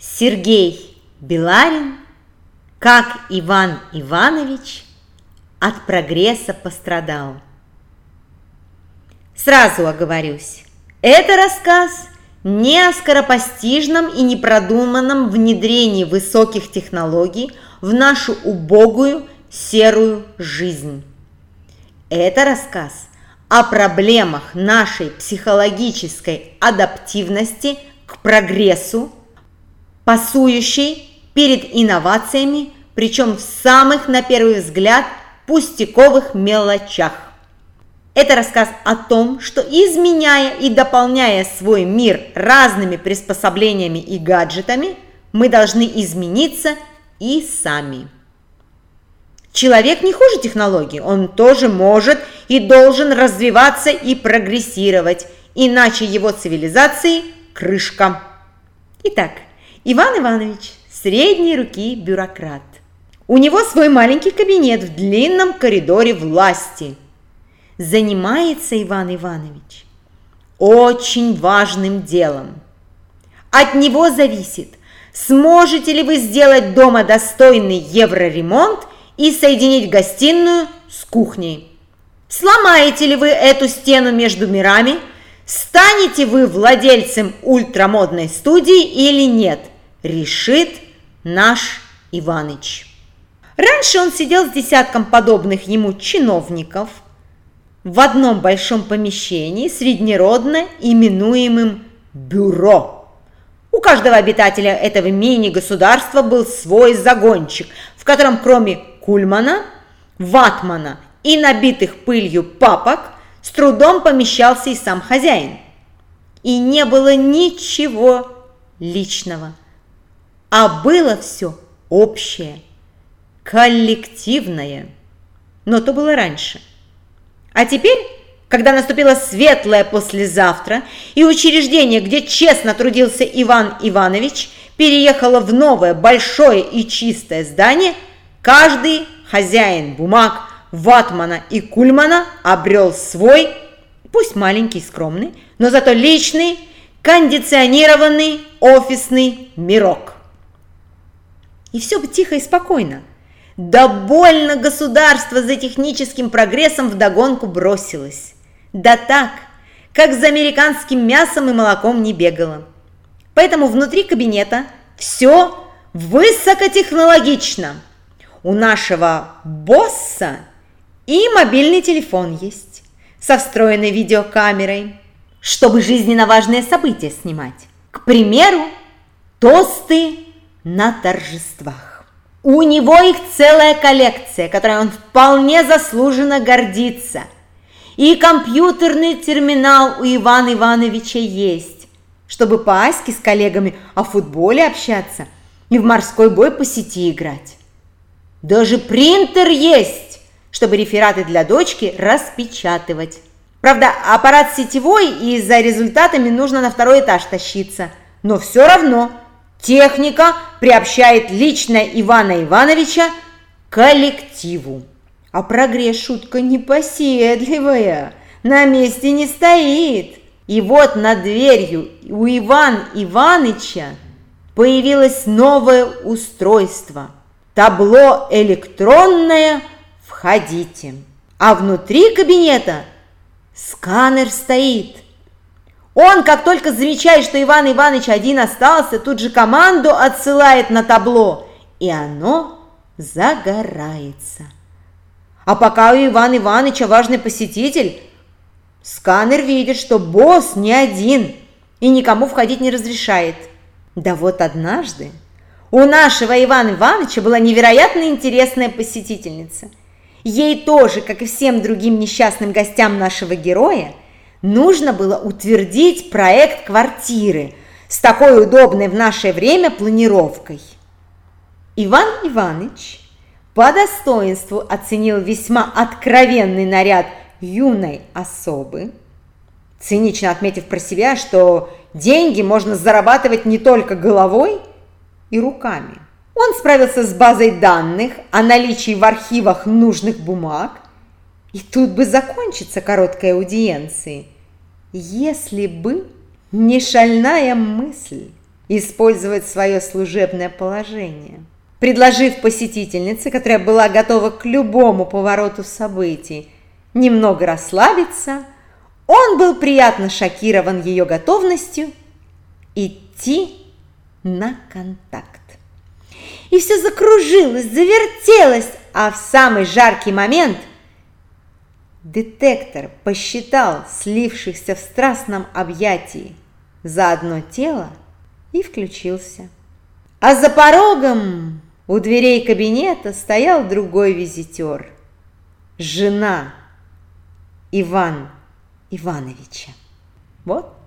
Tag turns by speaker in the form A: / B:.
A: Сергей Беларин, как Иван Иванович от прогресса пострадал. Сразу оговорюсь, это рассказ не о скоропостижном и непродуманном внедрении высоких технологий в нашу убогую серую жизнь. Это рассказ о проблемах нашей психологической адаптивности к прогрессу, пасующей перед инновациями, причем в самых, на первый взгляд, пустяковых мелочах. Это рассказ о том, что изменяя и дополняя свой мир разными приспособлениями и гаджетами, мы должны измениться и сами. Человек не хуже технологий, он тоже может и должен развиваться и прогрессировать, иначе его цивилизации крышка. Итак, Иван Иванович, средней руки бюрократ. У него свой маленький кабинет в длинном коридоре власти. Занимается Иван Иванович очень важным делом. От него зависит, сможете ли вы сделать дома достойный евроремонт и соединить гостиную с кухней. Сломаете ли вы эту стену между мирами? Станете вы владельцем ультрамодной студии или нет? Решит наш Иваныч. Раньше он сидел с десятком подобных ему чиновников в одном большом помещении, среднеродно именуемым «бюро». У каждого обитателя этого мини-государства был свой загончик, в котором кроме Кульмана, Ватмана и набитых пылью папок с трудом помещался и сам хозяин. И не было ничего личного, а было все общее, коллективное. Но то было раньше. А теперь, когда наступило светлое послезавтра, и учреждение, где честно трудился Иван Иванович, переехало в новое большое и чистое здание – Каждый хозяин бумаг Ватмана и Кульмана обрел свой, пусть маленький скромный, но зато личный, кондиционированный офисный мирок. И все бы тихо и спокойно. Да больно государство за техническим прогрессом вдогонку бросилось. Да так, как за американским мясом и молоком не бегало. Поэтому внутри кабинета все высокотехнологично – у нашего босса и мобильный телефон есть со встроенной видеокамерой, чтобы жизненно важные события снимать. К примеру, тосты на торжествах. У него их целая коллекция, которой он вполне заслуженно гордится. И компьютерный терминал у Ивана Ивановича есть, чтобы по Аське с коллегами о футболе общаться и в морской бой по сети играть. Даже принтер есть, чтобы рефераты для дочки распечатывать. Правда, аппарат сетевой, и за результатами нужно на второй этаж тащиться. Но все равно техника приобщает лично Ивана Ивановича к коллективу. А прогресс шутка непоседливая, на месте не стоит. И вот над дверью у Ивана Иваныча появилось новое устройство – табло электронное «Входите». А внутри кабинета сканер стоит. Он, как только замечает, что Иван Иванович один остался, тут же команду отсылает на табло, и оно загорается. А пока у Ивана Ивановича важный посетитель, сканер видит, что босс не один и никому входить не разрешает. Да вот однажды у нашего Ивана Ивановича была невероятно интересная посетительница. Ей тоже, как и всем другим несчастным гостям нашего героя, нужно было утвердить проект квартиры с такой удобной в наше время планировкой. Иван Иванович по достоинству оценил весьма откровенный наряд юной особы, цинично отметив про себя, что деньги можно зарабатывать не только головой, и руками. Он справился с базой данных о наличии в архивах нужных бумаг, и тут бы закончится короткая аудиенции, если бы не шальная мысль. использовать свое служебное положение. Предложив посетительнице, которая была готова к любому повороту событий, немного расслабиться, он был приятно шокирован ее готовностью идти на контакт. И все закружилось, завертелось, а в самый жаркий момент детектор посчитал слившихся в страстном объятии за одно тело и включился. А за порогом у дверей кабинета стоял другой визитер. Жена Иван Ивановича. Вот